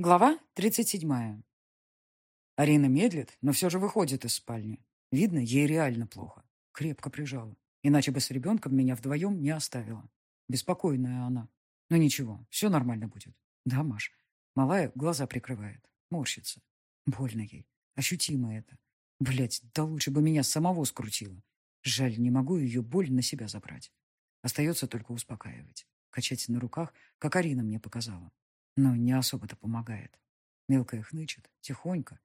Глава 37. Арина медлит, но все же выходит из спальни. Видно, ей реально плохо. Крепко прижала. Иначе бы с ребенком меня вдвоем не оставила. Беспокойная она. Но ничего, все нормально будет. Да, Маш? Малая глаза прикрывает. Морщится. Больно ей. Ощутимо это. Блять, да лучше бы меня самого скрутило. Жаль, не могу ее боль на себя забрать. Остается только успокаивать. Качать на руках, как Арина мне показала но не особо-то помогает. Мелкая хнычет, тихонько,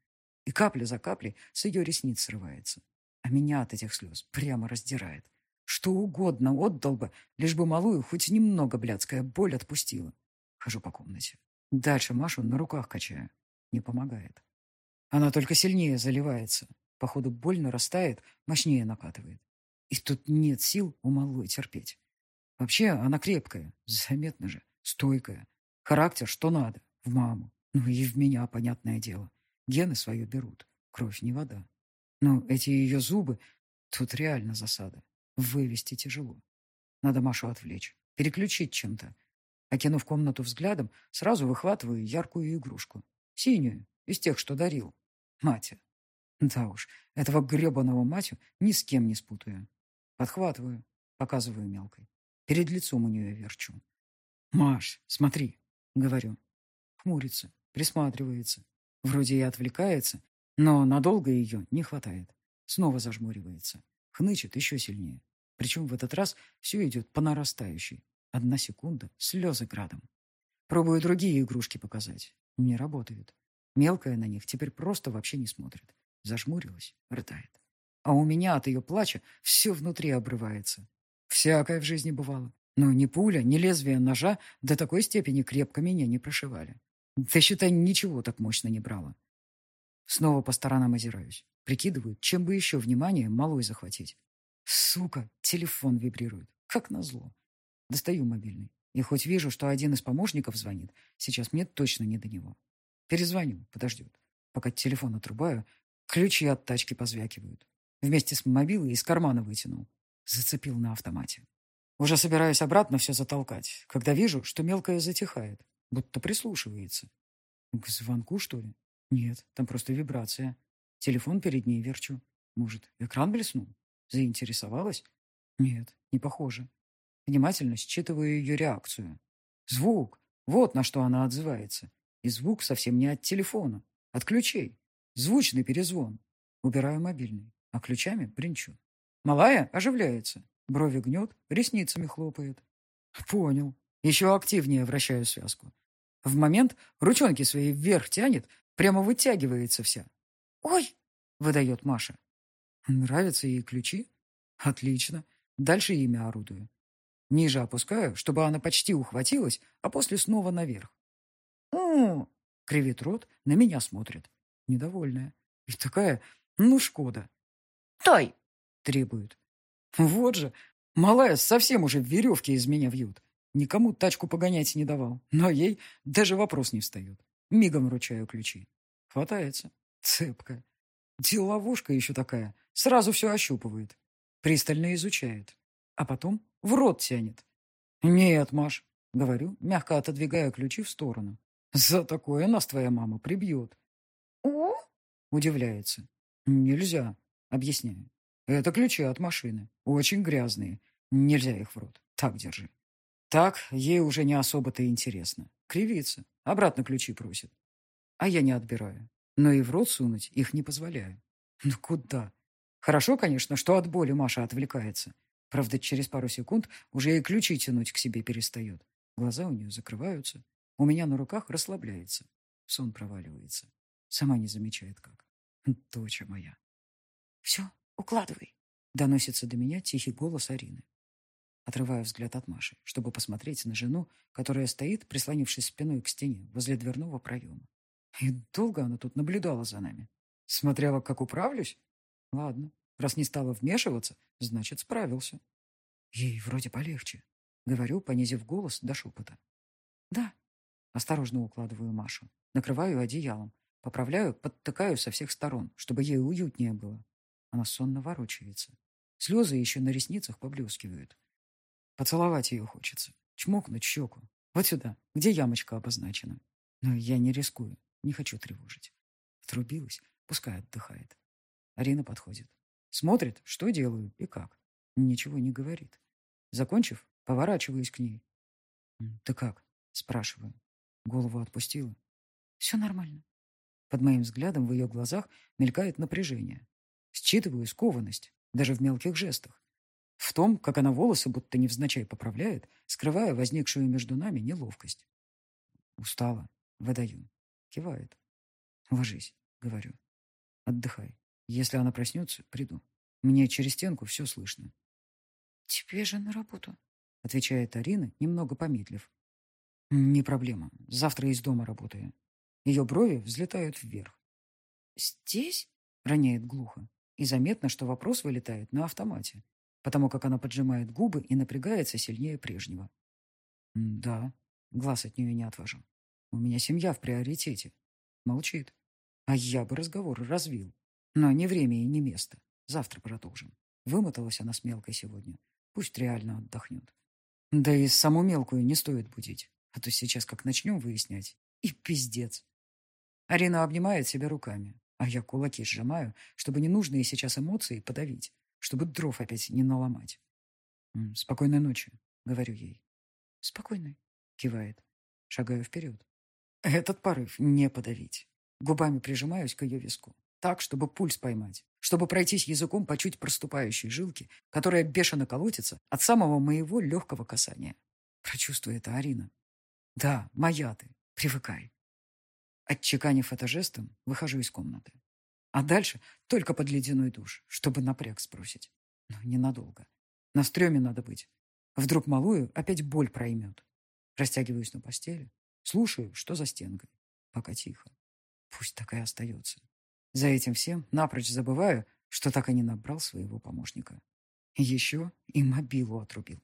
и капля за каплей с ее ресниц срывается. А меня от этих слез прямо раздирает. Что угодно отдал бы, лишь бы малую хоть немного блядская боль отпустила. Хожу по комнате. Дальше Машу на руках качаю. Не помогает. Она только сильнее заливается. Походу, боль нарастает, мощнее накатывает. И тут нет сил у малой терпеть. Вообще, она крепкая, заметно же, стойкая. Характер что надо, в маму. Ну и в меня, понятное дело. Гены свое берут. Кровь не вода. Но эти ее зубы... Тут реально засада. Вывести тяжело. Надо Машу отвлечь. Переключить чем-то. Окинув комнату взглядом, сразу выхватываю яркую игрушку. Синюю, из тех, что дарил. Матя. Да уж, этого гребаного матю ни с кем не спутаю. Подхватываю, показываю мелкой. Перед лицом у нее верчу. «Маш, смотри, говорю. Хмурится, присматривается. Вроде и отвлекается, но надолго ее не хватает. Снова зажмуривается. Хнычет еще сильнее. Причем в этот раз все идет по нарастающей. Одна секунда, слезы градом. Пробую другие игрушки показать. Не работают. Мелкая на них теперь просто вообще не смотрит. Зажмурилась, рыдает. А у меня от ее плача все внутри обрывается. Всякое в жизни бывало. Но ни пуля, ни лезвие ножа до такой степени крепко меня не прошивали. Да, считай, ничего так мощно не брало. Снова по сторонам озираюсь. Прикидываю, чем бы еще внимание малой захватить. Сука, телефон вибрирует. Как назло. Достаю мобильный. И хоть вижу, что один из помощников звонит, сейчас мне точно не до него. Перезвоню, подождет. Пока телефон отрубаю, ключи от тачки позвякивают. Вместе с мобилой из кармана вытянул. Зацепил на автомате. Уже собираюсь обратно все затолкать, когда вижу, что мелкая затихает, будто прислушивается. К звонку, что ли? Нет, там просто вибрация. Телефон перед ней верчу. Может, экран блеснул? Заинтересовалась? Нет, не похоже. Внимательно считываю ее реакцию. Звук. Вот на что она отзывается. И звук совсем не от телефона, от ключей. Звучный перезвон. Убираю мобильный, а ключами бренчу. Малая оживляется. Брови гнет, ресницами хлопает. Понял. Еще активнее вращаю связку. В момент ручонки свои вверх тянет, прямо вытягивается вся. «Ой!» — выдает Маша. Нравятся ей ключи? Отлично. Дальше имя орудую. Ниже опускаю, чтобы она почти ухватилась, а после снова наверх. «О!» — кривит рот, на меня смотрит. Недовольная. И такая, ну, шкода. «Тай!» — требует. Вот же, малая совсем уже веревки из меня вьют. Никому тачку погонять не давал, но ей даже вопрос не встает. Мигом вручаю ключи. Хватается. Цепка. Деловушка еще такая. Сразу все ощупывает. Пристально изучает. А потом в рот тянет. «Нет, Маш», — говорю, мягко отодвигая ключи в сторону. «За такое нас твоя мама прибьет». «О?» — удивляется. «Нельзя», — объясняю. Это ключи от машины. Очень грязные. Нельзя их в рот. Так держи. Так ей уже не особо-то интересно. Кривится. Обратно ключи просит. А я не отбираю. Но и в рот сунуть их не позволяю. Ну куда? Хорошо, конечно, что от боли Маша отвлекается. Правда, через пару секунд уже и ключи тянуть к себе перестает. Глаза у нее закрываются. У меня на руках расслабляется. Сон проваливается. Сама не замечает как. Доча моя. Все, «Укладывай», — доносится до меня тихий голос Арины. Отрываю взгляд от Маши, чтобы посмотреть на жену, которая стоит, прислонившись спиной к стене возле дверного проема. И долго она тут наблюдала за нами. Смотрела, как управлюсь? Ладно, раз не стала вмешиваться, значит, справился. Ей вроде полегче. Говорю, понизив голос до шепота. Да. Осторожно укладываю Машу. Накрываю одеялом. Поправляю, подтыкаю со всех сторон, чтобы ей уютнее было. Она сонно ворочается. Слезы еще на ресницах поблескивают. Поцеловать ее хочется. Чмокнуть щеку. Вот сюда, где ямочка обозначена. Но я не рискую, не хочу тревожить. Втрубилась, пускай отдыхает. Арина подходит. Смотрит, что делаю и как. Ничего не говорит. Закончив, поворачиваюсь к ней. «Ты как?» – спрашиваю. Голову отпустила. «Все нормально». Под моим взглядом в ее глазах мелькает напряжение. Считываю скованность, даже в мелких жестах. В том, как она волосы будто невзначай поправляет, скрывая возникшую между нами неловкость. Устала. Выдаю. Кивает. Ложись, говорю. Отдыхай. Если она проснется, приду. Мне через стенку все слышно. Тебе же на работу, отвечает Арина, немного помедлив. Не проблема. Завтра из дома работаю. Ее брови взлетают вверх. Здесь? Роняет глухо. И заметно, что вопрос вылетает на автомате, потому как она поджимает губы и напрягается сильнее прежнего. Да, глаз от нее не отвожу. У меня семья в приоритете. Молчит. А я бы разговор развил. Но не время и не место. Завтра продолжим. Вымоталась она с мелкой сегодня. Пусть реально отдохнет. Да и саму мелкую не стоит будить. А то сейчас как начнем выяснять. И пиздец. Арина обнимает себя руками, а я кулаки сжимаю, чтобы ненужные сейчас эмоции подавить, чтобы дров опять не наломать. «Спокойной ночи», — говорю ей. «Спокойной», — кивает. Шагаю вперед. Этот порыв не подавить. Губами прижимаюсь к ее виску. Так, чтобы пульс поймать. Чтобы пройтись языком по чуть проступающей жилке, которая бешено колотится от самого моего легкого касания. Прочувствуй это, Арина. Да, моя ты. Привыкай. Отчеканив это жестом, выхожу из комнаты. А дальше только под ледяной душ, чтобы напряг сбросить. Но ненадолго. На стреме надо быть. Вдруг малую опять боль проймет. Растягиваюсь на постели, слушаю, что за стенкой. Пока тихо. Пусть так и остается. За этим всем напрочь забываю, что так и не набрал своего помощника. Еще и мобилу отрубил.